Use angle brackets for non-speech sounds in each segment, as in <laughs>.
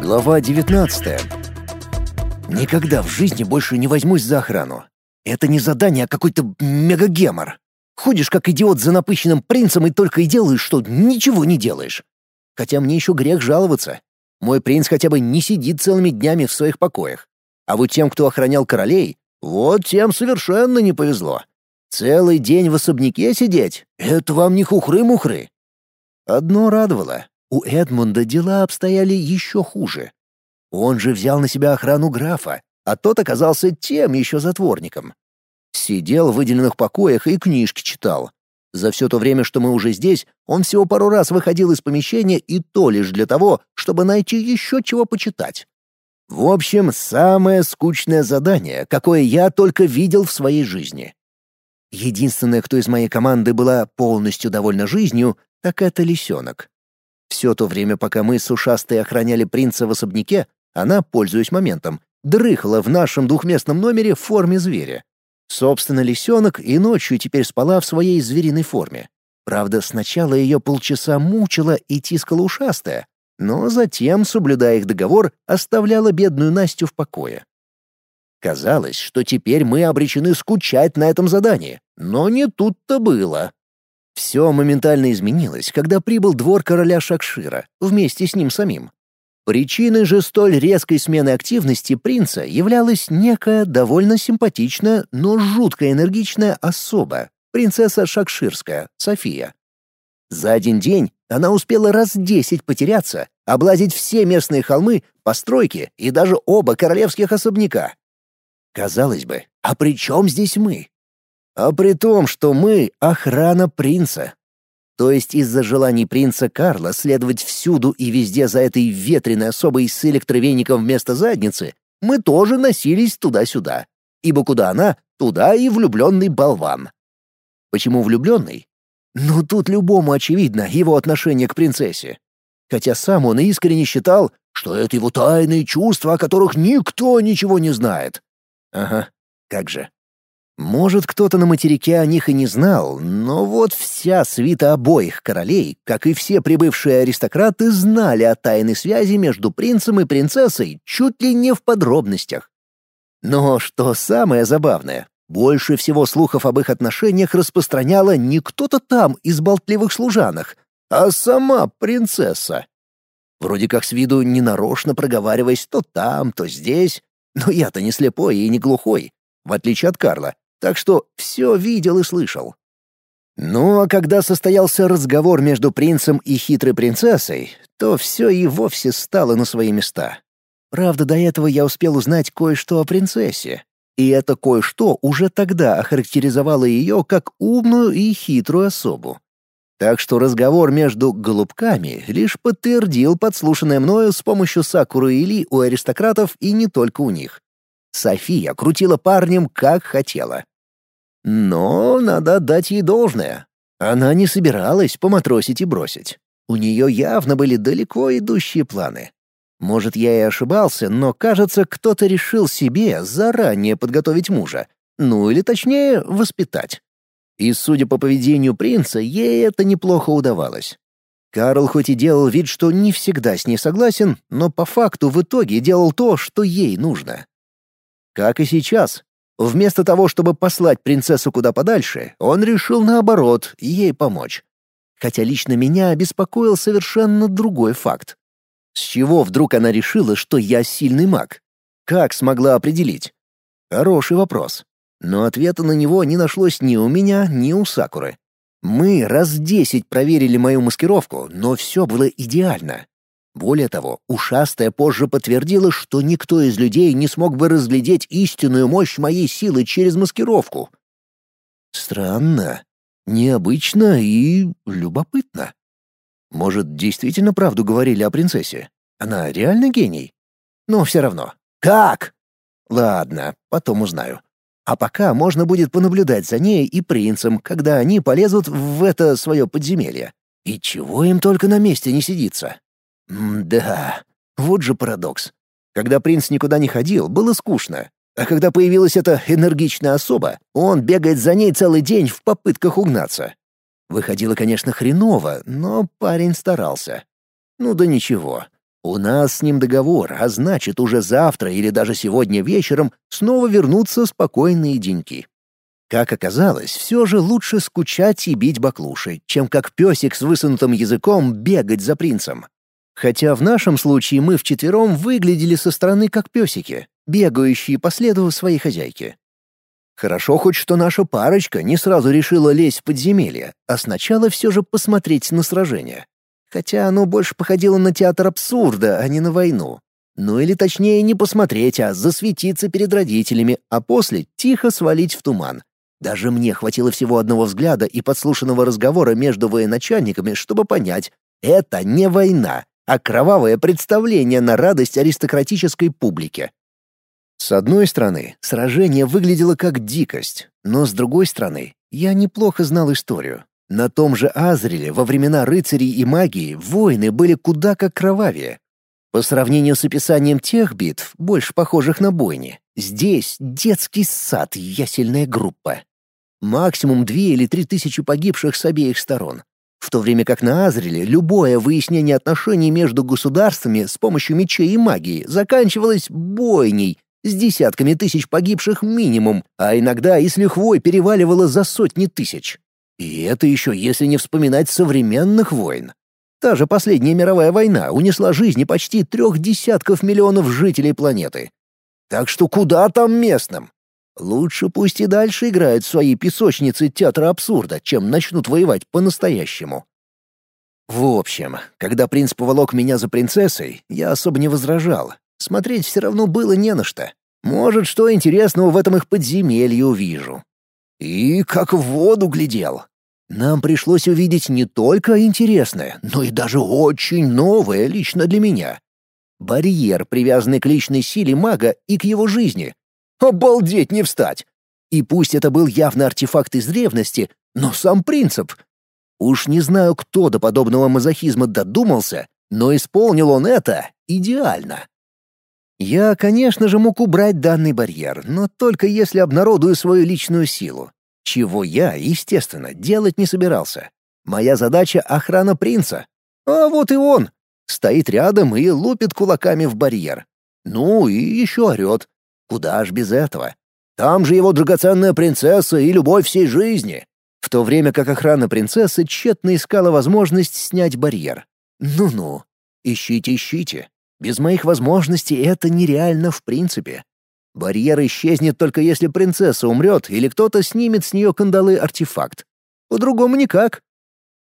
Глава 19. Никогда в жизни больше не возьмусь за охрану. Это не задание, а какой-то мегагемор. Ходишь как идиот за напыщенным принцем и только и делаешь, что ничего не делаешь. Хотя мне еще грех жаловаться. Мой принц хотя бы не сидит целыми днями в своих покоях. А вот тем, кто охранял королей, вот тем совершенно не повезло. Целый день в особняке сидеть — это вам не хухры-мухры. Одно радовало. У Эдмунда дела обстояли еще хуже. Он же взял на себя охрану графа, а тот оказался тем еще затворником. Сидел в выделенных покоях и книжки читал. За все то время, что мы уже здесь, он всего пару раз выходил из помещения и то лишь для того, чтобы найти еще чего почитать. В общем, самое скучное задание, какое я только видел в своей жизни. Единственная, кто из моей команды была полностью довольна жизнью, так это лисенок. Все то время, пока мы с ушастой охраняли принца в особняке, она, пользуясь моментом, дрыхла в нашем двухместном номере в форме зверя. Собственно, лисенок и ночью теперь спала в своей звериной форме. Правда, сначала ее полчаса мучила и тискала ушастая, но затем, соблюдая их договор, оставляла бедную Настю в покое. Казалось, что теперь мы обречены скучать на этом задании, но не тут-то было. Все моментально изменилось, когда прибыл двор короля Шакшира вместе с ним самим. Причиной же столь резкой смены активности принца являлась некая довольно симпатичная, но жутко энергичная особа, принцесса Шакширская, София. За один день она успела раз десять потеряться, облазить все местные холмы, постройки и даже оба королевских особняка. Казалось бы, а при чем здесь мы? А при том, что мы — охрана принца. То есть из-за желаний принца Карла следовать всюду и везде за этой ветреной особой с электровеником вместо задницы, мы тоже носились туда-сюда. Ибо куда она, туда и влюбленный болван. Почему влюбленный? Ну, тут любому очевидно его отношение к принцессе. Хотя сам он искренне считал, что это его тайные чувства, о которых никто ничего не знает. Ага, как же. Может, кто-то на материке о них и не знал, но вот вся свита обоих королей, как и все прибывшие аристократы, знали о тайной связи между принцем и принцессой чуть ли не в подробностях. Но что самое забавное, больше всего слухов об их отношениях распространяла не кто-то там из болтливых служанок, а сама принцесса. Вроде как с виду ненарочно проговариваясь то там, то здесь, но я-то не слепой и не глухой, в отличие от Карла, так что все видел и слышал. Ну а когда состоялся разговор между принцем и хитрой принцессой, то все и вовсе стало на свои места. Правда, до этого я успел узнать кое-что о принцессе. И это кое-что уже тогда охарактеризовало ее как умную и хитрую особу. Так что разговор между голубками лишь подтвердил подслушанное мною с помощью Сакуры Или у аристократов и не только у них. София крутила парнем как хотела. Но надо отдать ей должное. Она не собиралась поматросить и бросить. У нее явно были далеко идущие планы. Может, я и ошибался, но, кажется, кто-то решил себе заранее подготовить мужа. Ну или точнее, воспитать. И, судя по поведению принца, ей это неплохо удавалось. Карл хоть и делал вид, что не всегда с ней согласен, но по факту в итоге делал то, что ей нужно. Как и сейчас. Вместо того, чтобы послать принцессу куда подальше, он решил, наоборот, ей помочь. Хотя лично меня обеспокоил совершенно другой факт. С чего вдруг она решила, что я сильный маг? Как смогла определить? Хороший вопрос но ответа на него не нашлось ни у меня, ни у Сакуры. Мы раз десять проверили мою маскировку, но все было идеально. Более того, ушастая позже подтвердила, что никто из людей не смог бы разглядеть истинную мощь моей силы через маскировку. Странно, необычно и любопытно. Может, действительно правду говорили о принцессе? Она реально гений? Но все равно. Как? Ладно, потом узнаю. А пока можно будет понаблюдать за ней и принцем, когда они полезут в это свое подземелье. И чего им только на месте не сидится. М-да, вот же парадокс. Когда принц никуда не ходил, было скучно. А когда появилась эта энергичная особа, он бегает за ней целый день в попытках угнаться. Выходило, конечно, хреново, но парень старался. Ну да ничего. У нас с ним договор, а значит, уже завтра или даже сегодня вечером снова вернутся спокойные деньки. Как оказалось, все же лучше скучать и бить баклуши, чем как песик с высунутым языком бегать за принцем. Хотя в нашем случае мы вчетвером выглядели со стороны как песики, бегающие по следу своей хозяйки. Хорошо хоть, что наша парочка не сразу решила лезть в подземелье, а сначала все же посмотреть на сражение. Хотя оно больше походило на театр абсурда, а не на войну. Ну или точнее не посмотреть, а засветиться перед родителями, а после тихо свалить в туман. Даже мне хватило всего одного взгляда и подслушанного разговора между военачальниками, чтобы понять, это не война, а кровавое представление на радость аристократической публике. С одной стороны, сражение выглядело как дикость, но с другой стороны, я неплохо знал историю. На том же Азреле во времена рыцарей и магии войны были куда как кровавее. По сравнению с описанием тех битв, больше похожих на бойни, здесь детский сад, ясельная группа. Максимум две или три тысячи погибших с обеих сторон. В то время как на Азреле любое выяснение отношений между государствами с помощью мечей и магии заканчивалось бойней с десятками тысяч погибших минимум, а иногда и с лихвой переваливало за сотни тысяч. И это еще если не вспоминать современных войн. Та же последняя мировая война унесла жизни почти трех десятков миллионов жителей планеты. Так что куда там местным? Лучше пусть и дальше играют в свои песочницы театра абсурда, чем начнут воевать по-настоящему. В общем, когда принц поволок меня за принцессой, я особо не возражал. Смотреть все равно было не на что. Может, что интересного в этом их подземелье увижу. И как в воду глядел. Нам пришлось увидеть не только интересное, но и даже очень новое лично для меня. Барьер, привязанный к личной силе мага и к его жизни. Обалдеть не встать! И пусть это был явно артефакт из древности, но сам принцип. Уж не знаю, кто до подобного мазохизма додумался, но исполнил он это идеально. Я, конечно же, мог убрать данный барьер, но только если обнародую свою личную силу. Чего я, естественно, делать не собирался. Моя задача — охрана принца. А вот и он. Стоит рядом и лупит кулаками в барьер. Ну и еще орет. Куда ж без этого? Там же его драгоценная принцесса и любовь всей жизни. В то время как охрана принцессы тщетно искала возможность снять барьер. Ну-ну, ищите, ищите. Без моих возможностей это нереально в принципе. Барьер исчезнет только если принцесса умрет или кто-то снимет с нее кандалы-артефакт. По-другому никак.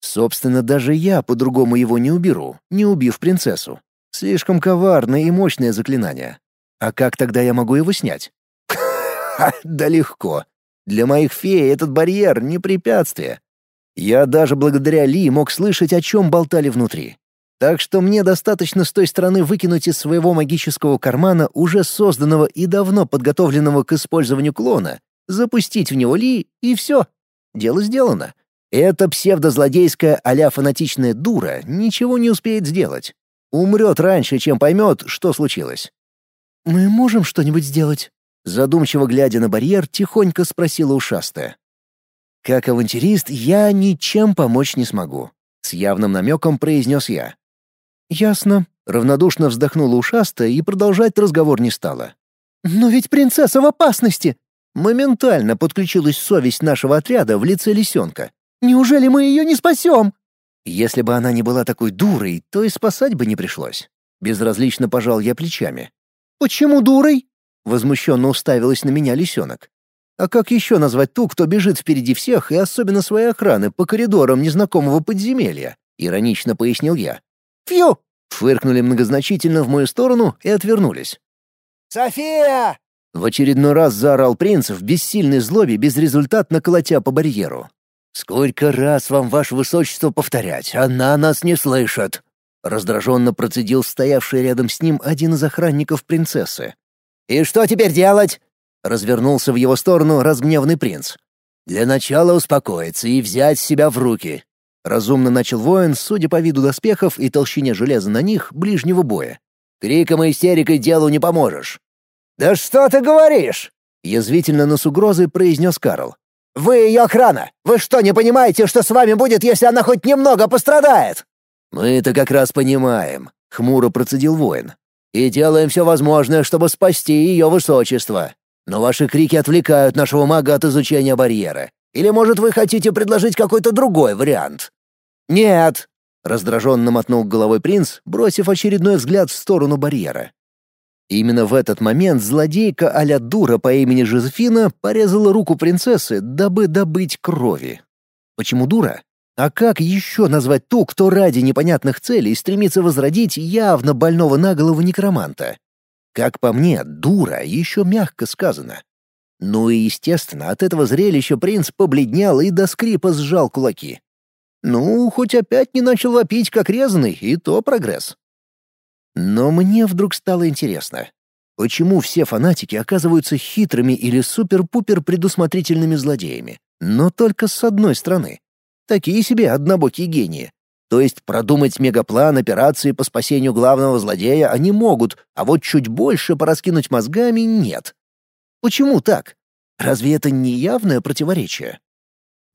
Собственно, даже я по-другому его не уберу, не убив принцессу. Слишком коварное и мощное заклинание. А как тогда я могу его снять? <laughs> Да легко. Для моих фей этот барьер — не препятствие. Я даже благодаря Ли мог слышать, о чем болтали внутри. Так что мне достаточно с той стороны выкинуть из своего магического кармана уже созданного и давно подготовленного к использованию клона, запустить в него Ли, и все. Дело сделано. Эта псевдозлодейская а фанатичная дура ничего не успеет сделать. Умрет раньше, чем поймет, что случилось. «Мы можем что-нибудь сделать?» Задумчиво глядя на барьер, тихонько спросила ушастая. «Как авантюрист я ничем помочь не смогу», — с явным намеком произнес я. «Ясно», — равнодушно вздохнула ушастая и продолжать разговор не стала. «Но ведь принцесса в опасности!» Моментально подключилась совесть нашего отряда в лице лисенка. «Неужели мы ее не спасем?» Если бы она не была такой дурой, то и спасать бы не пришлось. Безразлично пожал я плечами. «Почему дурой?» — возмущенно уставилась на меня лисенок. «А как еще назвать ту, кто бежит впереди всех и особенно своей охраны по коридорам незнакомого подземелья?» — иронично пояснил я. «Фью!» — фыркнули многозначительно в мою сторону и отвернулись. «София!» — в очередной раз заорал принц в бессильной злобе безрезультатно колотя по барьеру. «Сколько раз вам, ваше высочество, повторять? Она нас не слышит!» Раздраженно процедил стоявший рядом с ним один из охранников принцессы. «И что теперь делать?» Развернулся в его сторону разгневанный принц. «Для начала успокоиться и взять себя в руки», Разумно начал воин, судя по виду доспехов и толщине железа на них, ближнего боя. «Криком и истерикой делу не поможешь». «Да что ты говоришь?» — язвительно на с угрозой произнес Карл. «Вы ее охрана! Вы что, не понимаете, что с вами будет, если она хоть немного пострадает?» «Мы это как раз понимаем», — хмуро процедил воин. «И делаем все возможное, чтобы спасти ее высочество. Но ваши крики отвлекают нашего мага от изучения барьера. Или, может, вы хотите предложить какой-то другой вариант?» «Нет!» — раздраженно мотнул головой принц, бросив очередной взгляд в сторону барьера. Именно в этот момент злодейка а дура по имени Жозефина порезала руку принцессы, дабы добыть крови. Почему дура? А как еще назвать ту, кто ради непонятных целей стремится возродить явно больного на голову некроманта? Как по мне, дура еще мягко сказано. Ну и, естественно, от этого зрелища принц побледнел и до скрипа сжал кулаки. Ну, хоть опять не начал вопить, как резанный, и то прогресс. Но мне вдруг стало интересно, почему все фанатики оказываются хитрыми или супер-пупер предусмотрительными злодеями, но только с одной стороны. Такие себе однобокие гении. То есть продумать мегаплан операции по спасению главного злодея они могут, а вот чуть больше пораскинуть мозгами нет. Почему так? Разве это не явное противоречие?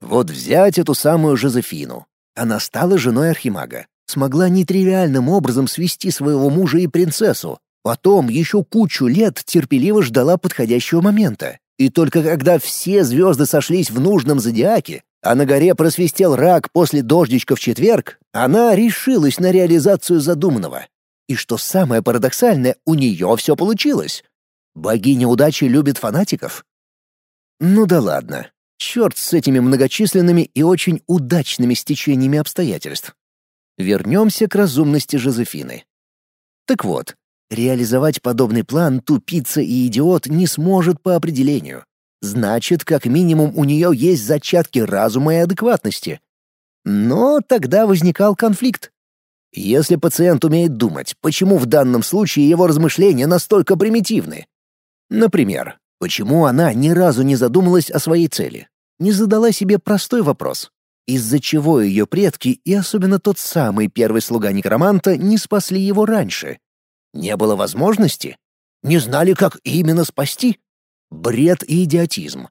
Вот взять эту самую Жозефину. Она стала женой архимага смогла нетривиальным образом свести своего мужа и принцессу. Потом еще кучу лет терпеливо ждала подходящего момента. И только когда все звезды сошлись в нужном зодиаке, а на горе просвистел рак после дождичка в четверг, она решилась на реализацию задуманного. И что самое парадоксальное, у нее все получилось. Богиня удачи любит фанатиков? Ну да ладно. Черт с этими многочисленными и очень удачными стечениями обстоятельств. Вернемся к разумности Жозефины. Так вот, реализовать подобный план тупица и идиот не сможет по определению. Значит, как минимум у нее есть зачатки разума и адекватности. Но тогда возникал конфликт. Если пациент умеет думать, почему в данном случае его размышления настолько примитивны? Например, почему она ни разу не задумалась о своей цели? Не задала себе простой вопрос из-за чего ее предки и особенно тот самый первый слуга некроманта не спасли его раньше. Не было возможности? Не знали, как именно спасти? Бред и идиотизм.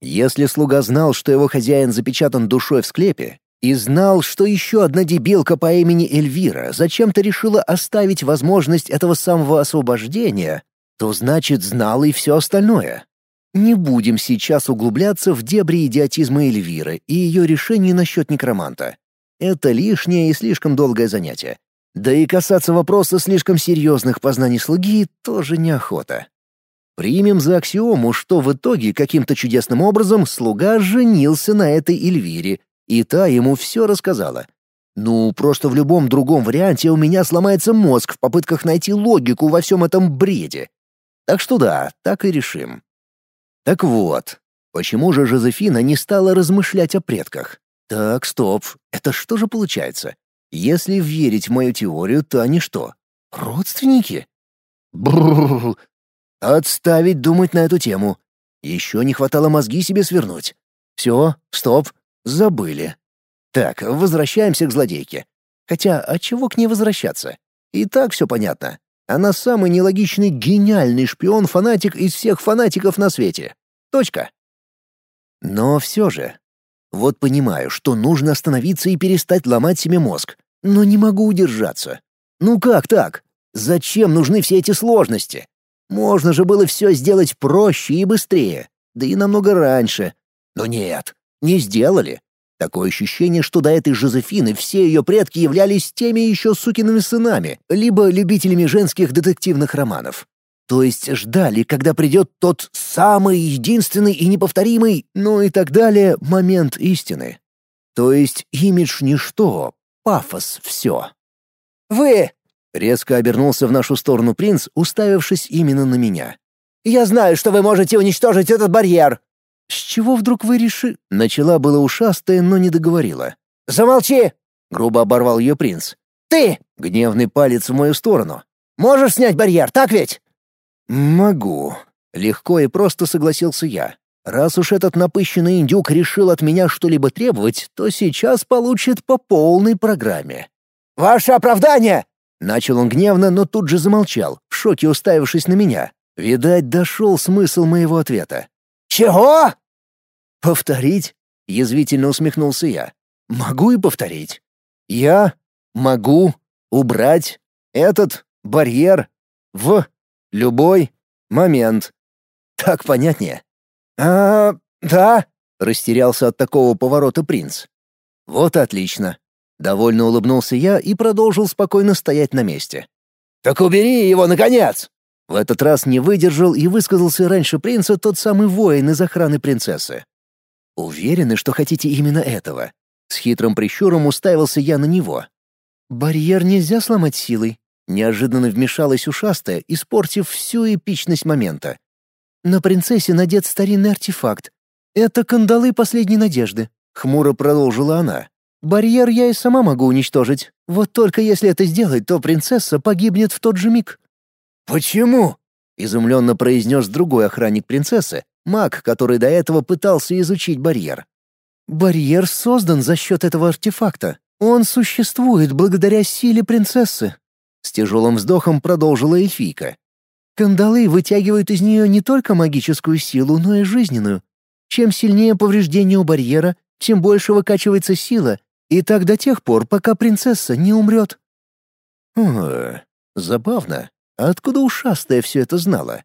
Если слуга знал, что его хозяин запечатан душой в склепе, и знал, что еще одна дебилка по имени Эльвира зачем-то решила оставить возможность этого самого освобождения, то значит знал и все остальное. Не будем сейчас углубляться в дебри идиотизма Эльвиры и ее решений насчет некроманта. Это лишнее и слишком долгое занятие. Да и касаться вопроса слишком серьезных познаний слуги тоже неохота. Примем за аксиому, что в итоге каким-то чудесным образом слуга женился на этой Эльвире, и та ему все рассказала. Ну, просто в любом другом варианте у меня сломается мозг в попытках найти логику во всем этом бреде. Так что да, так и решим. Так вот, почему же Жозефина не стала размышлять о предках? Так, стоп, это что же получается? Если верить в мою теорию, то они что, родственники? Бррр. Отставить думать на эту тему. Еще не хватало мозги себе свернуть. Все, стоп, забыли. Так, возвращаемся к злодейке. Хотя, от чего к ней возвращаться? И так все понятно. Она самый нелогичный, гениальный шпион-фанатик из всех фанатиков на свете. Точка. Но все же. Вот понимаю, что нужно остановиться и перестать ломать себе мозг. Но не могу удержаться. Ну как так? Зачем нужны все эти сложности? Можно же было все сделать проще и быстрее. Да и намного раньше. Но нет, не сделали. Такое ощущение, что до этой Жозефины все ее предки являлись теми еще сукиными сынами, либо любителями женских детективных романов. То есть ждали, когда придет тот самый единственный и неповторимый, ну и так далее, момент истины. То есть имидж ничто, пафос все. «Вы!» — резко обернулся в нашу сторону принц, уставившись именно на меня. «Я знаю, что вы можете уничтожить этот барьер!» «С чего вдруг вы реши...» Начала была ушастая, но не договорила. «Замолчи!» — грубо оборвал ее принц. «Ты!» — гневный палец в мою сторону. «Можешь снять барьер, так ведь?» «Могу». Легко и просто согласился я. Раз уж этот напыщенный индюк решил от меня что-либо требовать, то сейчас получит по полной программе. «Ваше оправдание!» Начал он гневно, но тут же замолчал, в шоке уставившись на меня. Видать, дошел смысл моего ответа. «Чего?» «Повторить?» — язвительно усмехнулся я. «Могу и повторить. Я могу убрать этот барьер в любой момент. Так понятнее. А, да, растерялся от такого поворота принц. Вот отлично. Довольно улыбнулся я и продолжил спокойно стоять на месте. Так убери его наконец. В этот раз не выдержал и высказался раньше принца тот самый воин из охраны принцессы. Уверены, что хотите именно этого? С хитрым прищуром уставился я на него. Барьер нельзя сломать силой. Неожиданно вмешалась ушастая, испортив всю эпичность момента. На принцессе надет старинный артефакт. Это кандалы последней надежды, хмуро продолжила она. Барьер я и сама могу уничтожить. Вот только если это сделать, то принцесса погибнет в тот же миг. Почему? изумленно произнес другой охранник принцессы, маг, который до этого пытался изучить барьер. Барьер создан за счет этого артефакта. Он существует благодаря силе принцессы. С тяжелым вздохом продолжила эльфийка. Кандалы вытягивают из нее не только магическую силу, но и жизненную. Чем сильнее повреждение у барьера, тем больше выкачивается сила, и так до тех пор, пока принцесса не умрет. О, забавно. Откуда ушастая все это знала?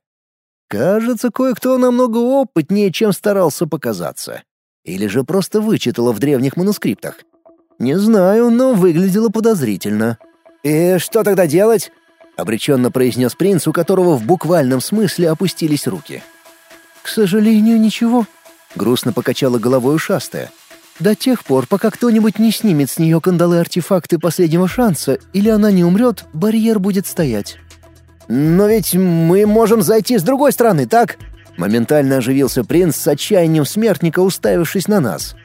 Кажется, кое-кто намного опытнее, чем старался показаться. Или же просто вычитала в древних манускриптах. Не знаю, но выглядело подозрительно. «И что тогда делать?» — обреченно произнес принц, у которого в буквальном смысле опустились руки. «К сожалению, ничего», — грустно покачала головой ушастая. «До тех пор, пока кто-нибудь не снимет с нее кандалы-артефакты последнего шанса, или она не умрет, барьер будет стоять». «Но ведь мы можем зайти с другой стороны, так?» Моментально оживился принц с отчаянием смертника, уставившись на нас.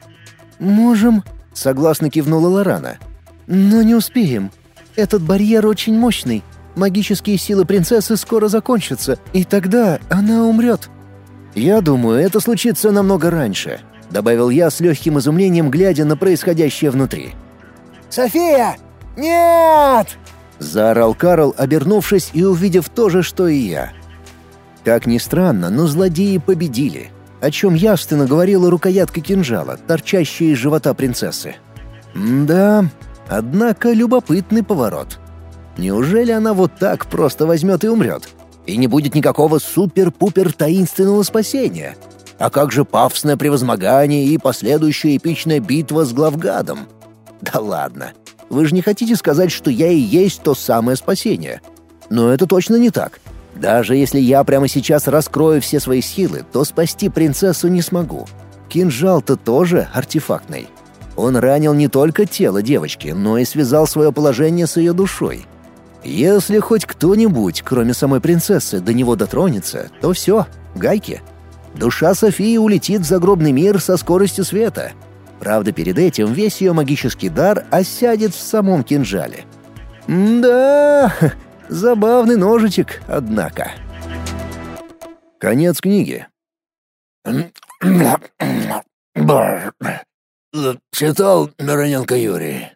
«Можем», — согласно кивнула Лорана. «Но не успеем. Этот барьер очень мощный. Магические силы принцессы скоро закончатся, и тогда она умрет». «Я думаю, это случится намного раньше», — добавил я с легким изумлением, глядя на происходящее внутри. «София! Нет!» — заорал Карл, обернувшись и увидев то же, что и я. Как ни странно, но злодеи победили, о чем явственно говорила рукоятка кинжала, торчащая из живота принцессы. да, однако любопытный поворот. Неужели она вот так просто возьмет и умрет? И не будет никакого супер-пупер таинственного спасения? А как же пафосное превозмогание и последующая эпичная битва с главгадом? Да ладно. Вы же не хотите сказать, что я и есть то самое спасение? Но это точно не так. Даже если я прямо сейчас раскрою все свои силы, то спасти принцессу не смогу. Кинжал-то тоже артефактный. Он ранил не только тело девочки, но и связал свое положение с ее душой. Если хоть кто-нибудь, кроме самой принцессы, до него дотронется, то все, гайки. Душа Софии улетит в загробный мир со скоростью света. Правда, перед этим весь ее магический дар осядет в самом кинжале. да, <laughs> Забавный ножичек, однако. Конец книги. Читал Мироненко Юрий.